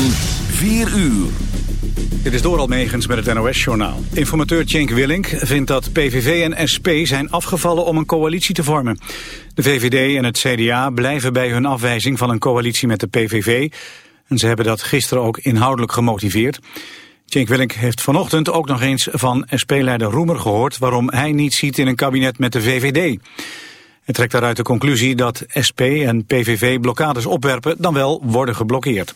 van 4 uur. Dit is door Almegens met het NOS-journaal. Informateur Cenk Willink vindt dat PVV en SP zijn afgevallen om een coalitie te vormen. De VVD en het CDA blijven bij hun afwijzing van een coalitie met de PVV. En ze hebben dat gisteren ook inhoudelijk gemotiveerd. Cenk Willink heeft vanochtend ook nog eens van SP-leider Roemer gehoord... waarom hij niet ziet in een kabinet met de VVD. Hij trekt daaruit de conclusie dat SP en PVV blokkades opwerpen... dan wel worden geblokkeerd.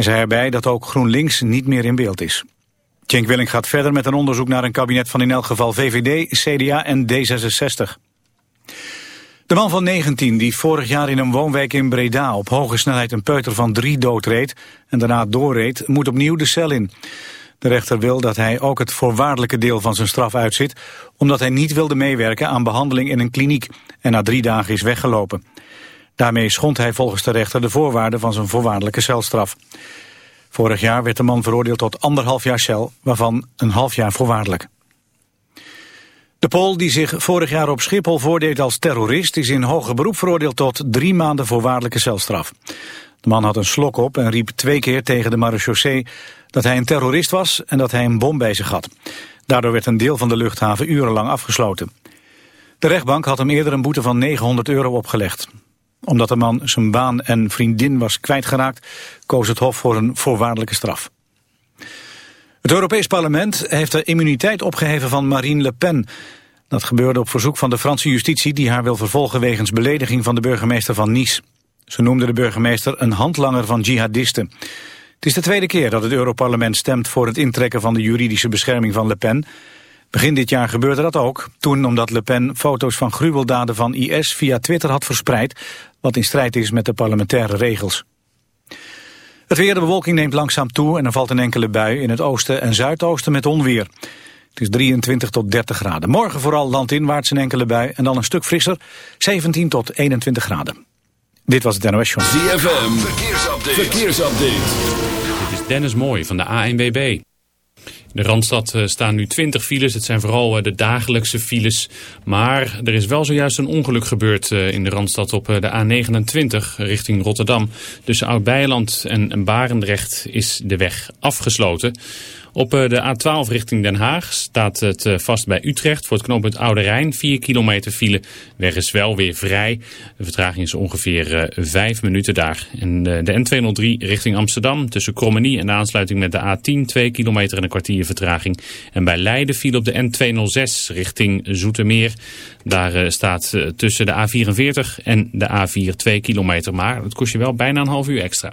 Hij zei erbij dat ook GroenLinks niet meer in beeld is. Cenk Willink gaat verder met een onderzoek naar een kabinet van in elk geval VVD, CDA en D66. De man van 19 die vorig jaar in een woonwijk in Breda op hoge snelheid een peuter van drie doodreed en daarna doorreed, moet opnieuw de cel in. De rechter wil dat hij ook het voorwaardelijke deel van zijn straf uitzit, omdat hij niet wilde meewerken aan behandeling in een kliniek en na drie dagen is weggelopen. Daarmee schond hij volgens de rechter de voorwaarden van zijn voorwaardelijke celstraf. Vorig jaar werd de man veroordeeld tot anderhalf jaar cel, waarvan een half jaar voorwaardelijk. De Pool die zich vorig jaar op Schiphol voordeed als terrorist... is in hoger beroep veroordeeld tot drie maanden voorwaardelijke celstraf. De man had een slok op en riep twee keer tegen de marechaussee... dat hij een terrorist was en dat hij een bom bij zich had. Daardoor werd een deel van de luchthaven urenlang afgesloten. De rechtbank had hem eerder een boete van 900 euro opgelegd omdat de man zijn baan en vriendin was kwijtgeraakt, koos het Hof voor een voorwaardelijke straf. Het Europees Parlement heeft de immuniteit opgeheven van Marine Le Pen. Dat gebeurde op verzoek van de Franse justitie die haar wil vervolgen wegens belediging van de burgemeester van Nice. Ze noemde de burgemeester een handlanger van jihadisten. Het is de tweede keer dat het Europarlement stemt voor het intrekken van de juridische bescherming van Le Pen. Begin dit jaar gebeurde dat ook. Toen omdat Le Pen foto's van gruweldaden van IS via Twitter had verspreid... wat in strijd is met de parlementaire regels. Het weer, de bewolking neemt langzaam toe en er valt een enkele bui in het oosten en zuidoosten met onweer. Het is 23 tot 30 graden. Morgen vooral landinwaarts een enkele bui en dan een stuk frisser, 17 tot 21 graden. Dit was het NOS Show. ZFM, verkeersupdate. verkeersupdate. Dit is Dennis Mooij van de ANWB. De Randstad eh, staan nu 20 files. Het zijn vooral eh, de dagelijkse files. Maar er is wel zojuist een ongeluk gebeurd eh, in de Randstad op de A29 richting Rotterdam. Tussen Oud-Beijerland en Barendrecht is de weg afgesloten. Op eh, de A12 richting Den Haag staat het eh, vast bij Utrecht voor het knooppunt Oude Rijn. 4 kilometer file. Weg is wel weer vrij. De vertraging is ongeveer 5 eh, minuten daar. En de N203 richting Amsterdam tussen Krommenie en de aansluiting met de A10 2 kilometer en een kwartier vertraging. En bij Leiden viel op de N206 richting Zoetermeer. Daar staat tussen de A44 en de A4 2 kilometer. Maar het kost je wel bijna een half uur extra.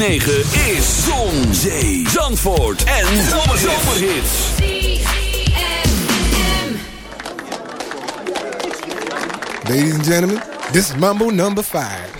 9 is Zon, Zee, Zandvoort en Zomerhits. Ladies and gentlemen, this is Mambo number 5.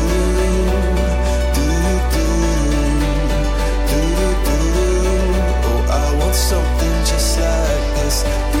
Like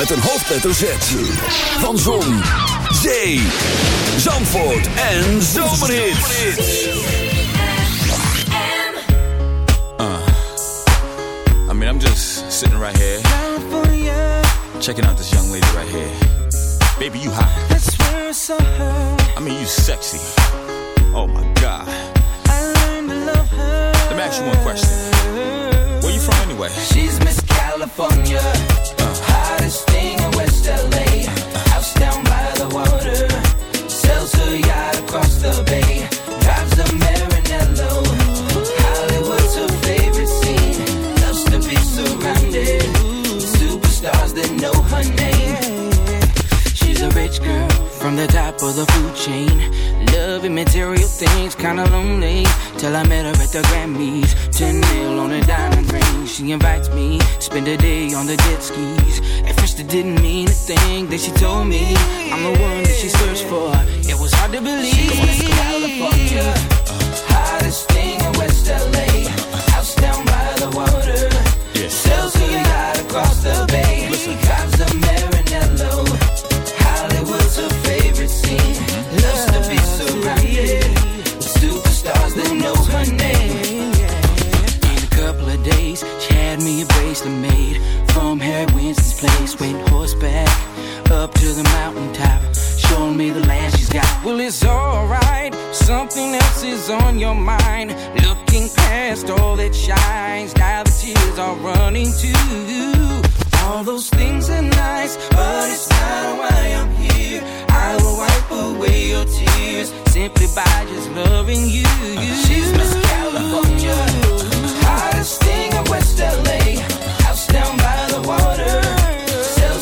met een hoofdletter Z. Van Zon, Zee, Zandvoort en Zomerhits. Uh, I mean, I'm just sitting right here, checking out this young lady right here. Baby, you hot. I swear I saw her. I mean, you sexy. Oh my God. I learned to love her. Let me ask you one question. Where you from anyway? She's Miss California, hottest thing in West LA. House down by the water, sells her yacht across the bay. Drives a Maranello. Hollywood's her favorite scene. Loves to be surrounded superstars that know her name. She's a rich girl from the top of the food chain. Loving material things, kinda lonely. Till I met her at the Grammys. 10 mil on a diamond ring. She invites me, spend a day on the jet skis. At first it didn't mean a thing. Then she told me I'm the one that she searched for. It was hard to believe. She's Miss California, hottest thing in West LA. House down by the water. Sells her yacht across the bay. Drives a Maranello. Hollywood's her favorite scene. Loves to be surrounded me a bracelet made from Harry Winston's place. Went horseback up to the mountaintop, showing me the land she's got. Well, it's alright, something else is on your mind. Looking past all that shines, now the tears are running too. All those things are nice, but it's not why I'm here. I will wipe away your tears simply by just loving you. She's Miss California, hottest in West LA. House down by the water,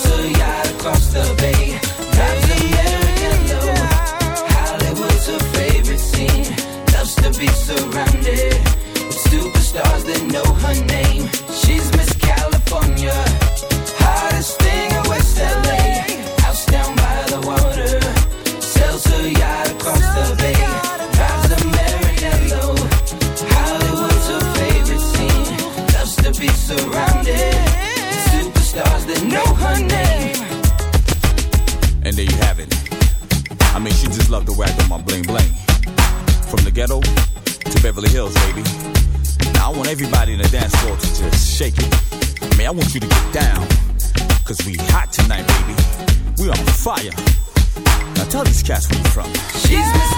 her yacht across the bay. Drives a Maranello. Hollywood's her favorite scene. Loves to be surrounded with superstars that know her name. She's I want you to get down. Cause we hot tonight, baby. We on fire. Now tell these cats where you from. She's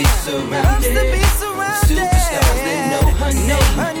Loves to be surrounded. Superstars that know her name. She's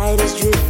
Light is drifting.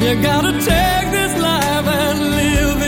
You gotta take this life and live it.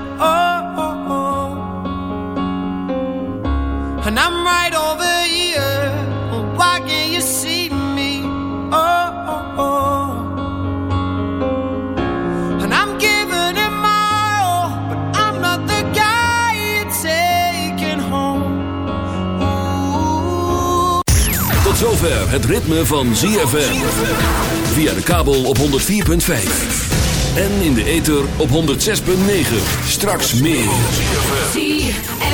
And I'm right over here. Well, why can't you see me? Oh, oh, oh. and I'm giving it my all, but I'm not the guy you're taking home. zover het ritme van ZFM. Via de kabel op 104.5. En in de ether op 106.9. Straks meer.